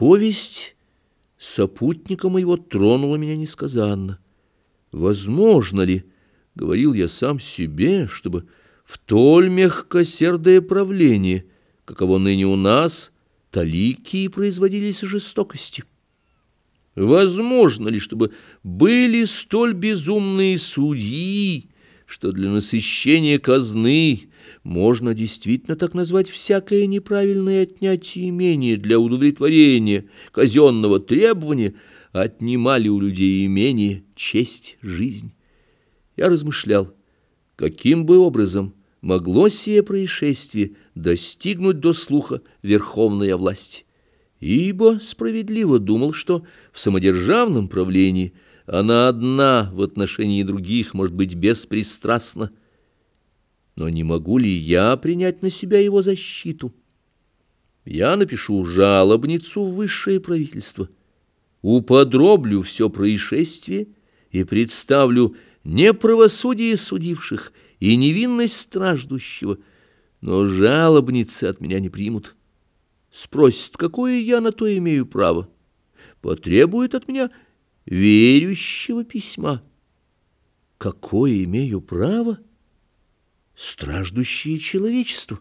Повесть сопутника моего тронула меня несказанно. Возможно ли, — говорил я сам себе, — чтобы в толь мягкосердое правление, каково ныне у нас, талики производились жестокости? Возможно ли, чтобы были столь безумные судьи, что для насыщения казны можно действительно так назвать всякое неправильное отнятие имения для удовлетворения казенного требования, отнимали у людей имение, честь, жизнь. Я размышлял, каким бы образом могло сие происшествие достигнуть до слуха верховной власти. Ибо справедливо думал, что в самодержавном правлении – она одна в отношении других может быть беспристрастна. Но не могу ли я принять на себя его защиту? Я напишу жалобницу в высшее правительство, уподроблю все происшествие и представлю неправосудие судивших и невинность страждущего, но жалобницы от меня не примут. Спросят, какое я на то имею право, потребуют от меня верующего письма. Какое имею право? Страждущее человечество.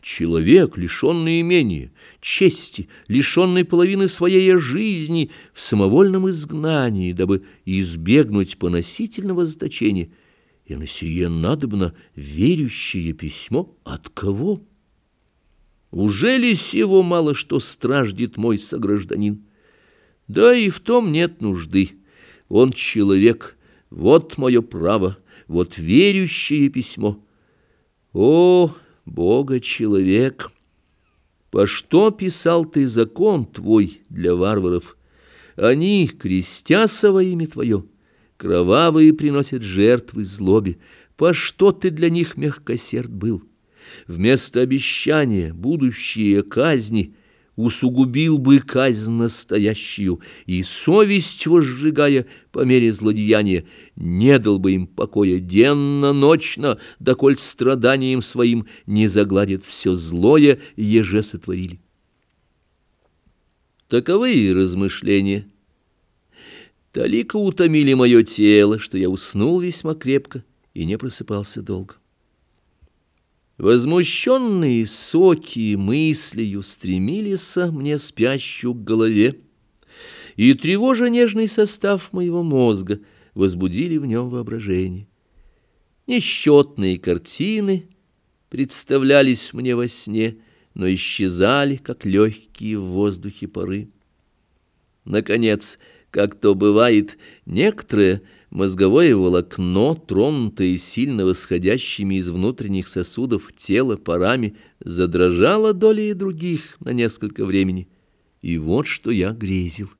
Человек, лишенный имения, чести, лишенный половины своей жизни в самовольном изгнании, дабы избегнуть поносительного заточения. И на сие надобно верующее письмо от кого? Уже ли сего мало что страждет мой согражданин? Да и в том нет нужды. Он человек, вот мое право, вот верующее письмо. О, Бога-человек! По что писал ты закон твой для варваров? Они, крестяся во имя твое, кровавые приносят жертвы злобе. По что ты для них мягкосерд был? Вместо обещания будущие казни — усугубил бы казнь настоящую, и совесть возжигая по мере злодеяния, не дал бы им покоя денно-ночно, доколь страданием своим не загладит все злое, еже сотворили. Таковы размышления. Талика утомили мое тело, что я уснул весьма крепко и не просыпался долго. Возмущенные соки мыслью стремились мне спящую к голове, и, тревожа нежный состав моего мозга, возбудили в нем воображение. Несчетные картины представлялись мне во сне, но исчезали, как легкие в воздухе поры. Наконец, как то бывает, некоторые — Мозговое волокно, тронутое сильно восходящими из внутренних сосудов тела парами, задрожало долей других на несколько времени. И вот что я грезил.